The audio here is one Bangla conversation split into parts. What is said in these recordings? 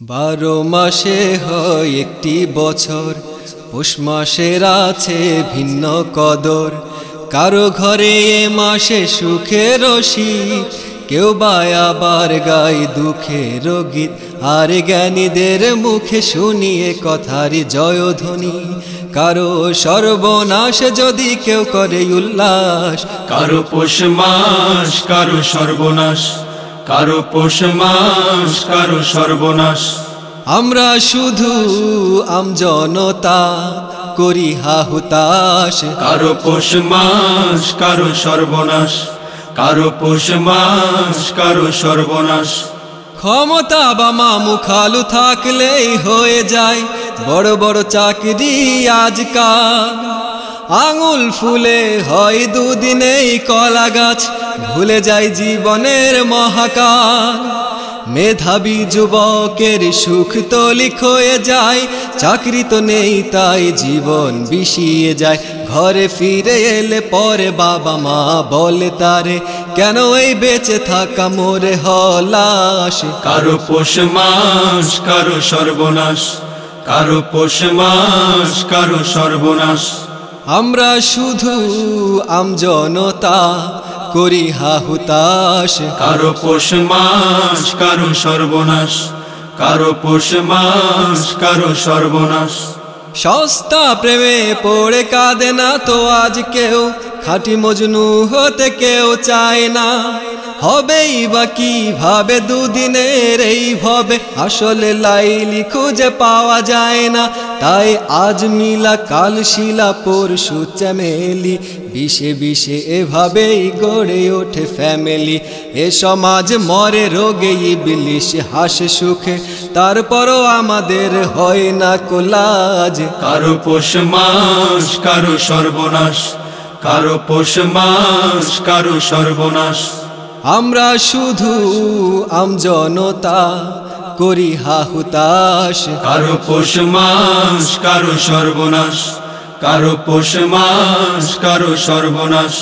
বারো মাসে হয় একটি বছর, পৌষ মাসের আছে ভিন্ন কদর। কারও ঘরে এ মাসে সুখের শীত কেউ বা আবার গায় দুঃখের গীত আর জ্ঞানীদের মুখে শুনিয়ে কথার জয়ধ্বনি। কারও সর্বনাশ যদি কেউ করে উল্লাস, কারও পোষ মাস, কারও সর্বনাশ। কারও পোষ মাস কারও সর্বনাশ। আমরা শুধু আমজনতা করি হাহুতাশ কারও পোষ মাস কারও সর্বনাশ। কারও পোষ মাস কারও সর্বনাশ। ক্ষমতা বা মামু খালু থাকলেই হয়ে যায় বড় বড় চাকরি আজকাল। আঙুল ফুলে হয় দুদিনেই কলা গাছ ভুলে যায় জীবনের মহাকাল। মেধাবী যুবকের সুখ তলিক হয়ে যায় চাকরি তো নেই তাই জীবন বিষিয়ে যায়। ঘরে ফিরে এলে পরে বাবা মা বলে তারে কেন এই বেঁচে থাকা মোরে হলাস? কারও পোষ মাস কারও সর্বনাশ। কারও পোষ মাস কারও সর্বনাশ। আমরা শুধু আমজনতা করি হাহুতাশ কারও পোষ মাস কারও সর্বনাশ। কারও পোষ মাস কারও সর্বনাশ। সস্তা প্রেমে পড়ে কাঁদে না তো আজ কেউ। খাঁটি মজনু হতে কেউ চায় না। হবেই বা কীভাবে দুদিনের এই ভবে? আসলে লাইলি খুঁজে পাওয়া যায় না। তাই আজ মিলা কাল শিলা পরশু চ্যামেলি বিষে বিষে এভাবেই গড়ে ওঠে ফ্যামিলি এ সমাজ মরে রোগে ইবলিশ হাসে সুখে তারপরও আমাদের হয় না কোলাজ। কারও পোষ মাস কারও সর্বনাশ কারও পোষ মাস কারও সর্বনাশ। আমরা শুধু আমজনতা করি হাহুতাস কারও পোষ মাস, কারও সর্বনাশ। কারও পোষ মাস, কারও সর্বনাশ।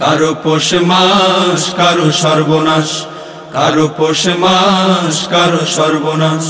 কারও পোষ মাস, কারও সর্বনাশ। কারও পোষ মাস, কারও সর্বনাশ।